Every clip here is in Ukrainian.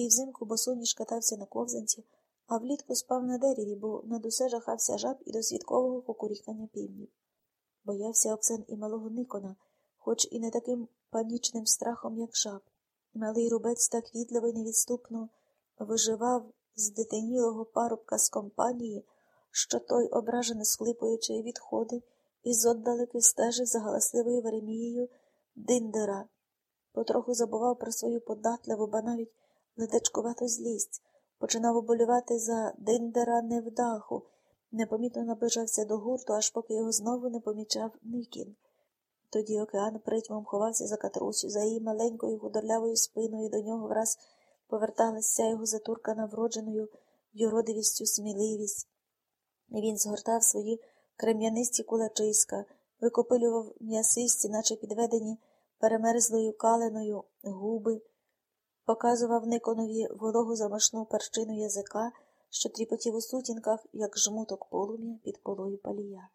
який взимку босоніж катався на ковзанці, а влітку спав на дереві, бо над усе жахався жаб і до свідкового кукурікання півнів. Боявся Оксен і малого Никона, хоч і не таким панічним страхом, як жаб. Малий рубець так відливо й невідступно виживав з дитинілого парубка з компанії, що той, ображено схлипуючи, відходив і зоддалеки стежив за галасливою Веремією Диндера, потроху забував про свою податливу, ба навіть ледачкувату злість, починав оболювати за Диндера невдаху, непомітно наближався до гурту, аж поки його знову не помічав Никін. Тоді океан притьмом ховався за катрусю, за її маленькою худорлявою спиною до нього враз поверталася його затуркана вродженою юродивістю сміливість. Він згортав свої крем'янисті кулачиська, викопилював м'ясисті, наче підведені перемерзлою каленою губи, показував Никонові вологу замашну перчину язика, що тріпотів у сутінках, як жмуток полум'я під полою палія.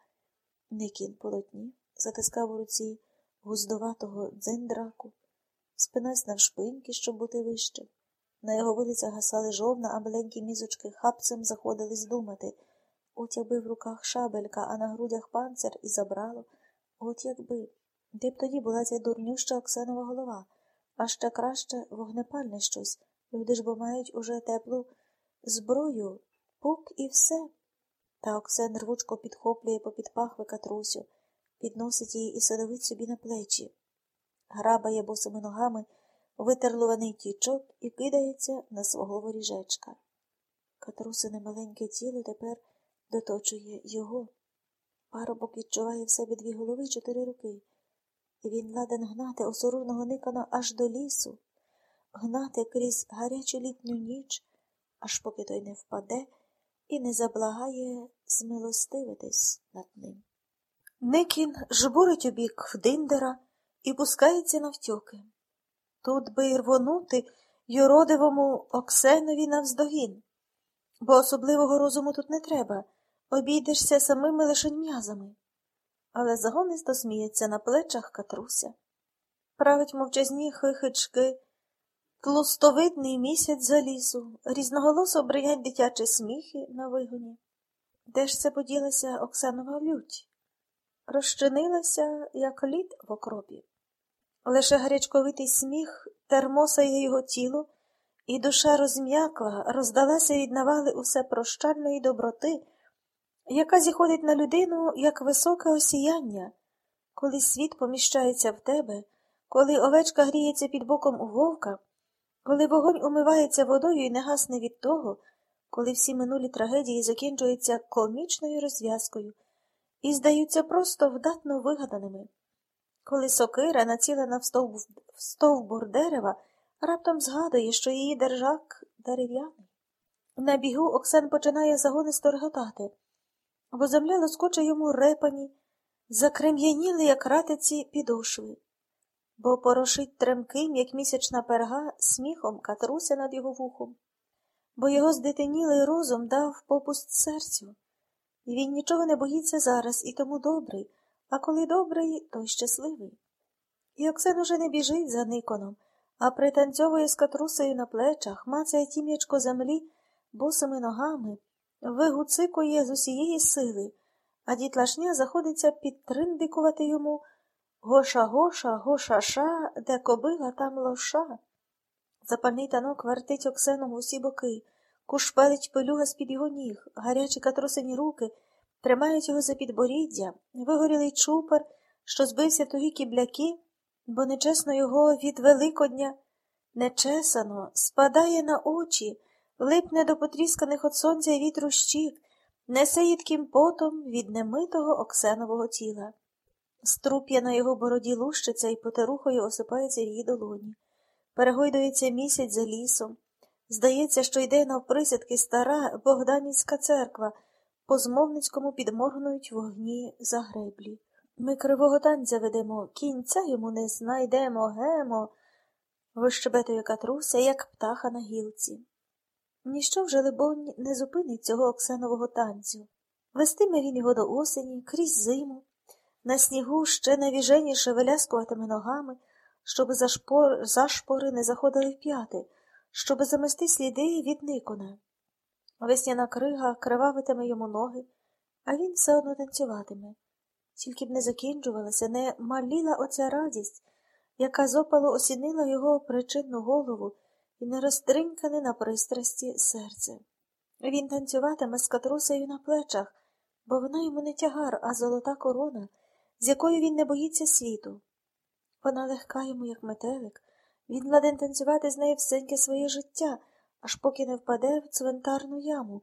Никін полотні затискав у руці гуздоватого дзиндраку, спинась навшпиньки, щоб бути вище. На його вулицях гасали жовна, а маленькі мізочки хапцем заходились думати. От якби в руках шабелька, а на грудях панцир і забрало. От якби. Де б тоді була ця дурнюща Оксенова голова, а ще краще вогнепальне щось. Люди ж бо мають уже теплу зброю, пук і все. Та Оксен рвучко підхоплює попід пахви катрусю, підносить її і садовить собі на плечі. Грабає босими ногами витерлуваний тічок і кидається на свого воріжечка. Катрусине маленьке тіло тепер доточує його. Парубок відчуває в себе дві голови чотири руки, він ладен гнати осоружного никана аж до лісу, гнати крізь гарячу літню ніч, аж поки той не впаде і не заблагає змилостивитись над ним. Никін жбурить у бік Диндера і пускається навтьоки. Тут би й рвонути юродивому Оксенові навздогін, бо особливого розуму тут не треба, обійдешся самими лишень м'язами. Але загонисто сміється на плечах катруся. Править мовчазні хихички, тлустовидний місяць за лісу, різноголосо бриять дитячі сміхи на вигоні. Де ж це поділася Оксанова лють? Розчинилася, як лід в окропі. Лише гарячковитий сміх термосає його тіло, і душа розм'якла, роздалася від навали усе прощальної доброти, яка зіходить на людину, як високе осіяння, коли світ поміщається в тебе, коли овечка гріється під боком у вовка, коли вогонь умивається водою і не гасне від того, коли всі минулі трагедії закінчуються комічною розв'язкою і здаються просто вдатно вигаданими коли сокира, націлена в стовбур, в стовбур дерева, раптом згадує, що її держак дерев'яний. На бігу Оксен починає загонисто реготати, бо земля лоскоче йому репані, закрем'яніли, як ратиці підошви, бо порошить тремким, як місячна перга, сміхом катруся над його вухом, бо його здитинілий розум дав попуст серцю, і він нічого не боїться зараз і тому добрий. А коли добрий, то й щасливий. І Оксен уже не біжить за Никоном, а пританцьовує з катрусею на плечах, мацає тім'ячко землі босими ногами, вигуцикує з усієї сили, а дітлашня заходиться підтриндикувати йому Гоша гоша, гоша ша, де кобила, там лоша. Запальний танок вертить Оксеном в усі боки, кушпелить пилюга з-під його ніг, гарячі катрусині руки тримають його за підборіддя, вигорілий чупер, що збився тугі кібляки, бо нечесно його від Великодня нечесано спадає на очі, липне до потрісканих от сонця і вітру щік, несе їдким потом від немитого оксенового тіла. Струп'я на його бороді лущиться і потерухою осипається в її долоні. Перегойдується місяць за лісом. Здається, що йде навприсядки стара Богданівська церква. По змовницькому підморгнують вогні за греблі. Ми кривого танця ведемо, кінця йому не знайдемо, гемо, вищебетує катруся, як птаха на гілці. Ніщо вже, либонь, не зупинить цього оксенового танцю. Вестиме він його до осені, крізь зиму, на снігу ще навіженіше виляскуватиме ногами, щоб за, шпор, за шпори не заходили в п'яти, щоби замести сліди від Никона. Весняна крига кривавитиме йому ноги, а він все одно танцюватиме. Тільки б не закінчувалася, не маліла оця радість, яка з опалу осінила його причинну голову і не розтринкане на пристрасті серце. Він танцюватиме з катрусею на плечах, бо вона йому не тягар, а золота корона, з якою він не боїться світу. Вона легка йому, як метелик, він ладен танцювати з нею всеньке своє життя, аж поки не впаде в цвинтарну яму.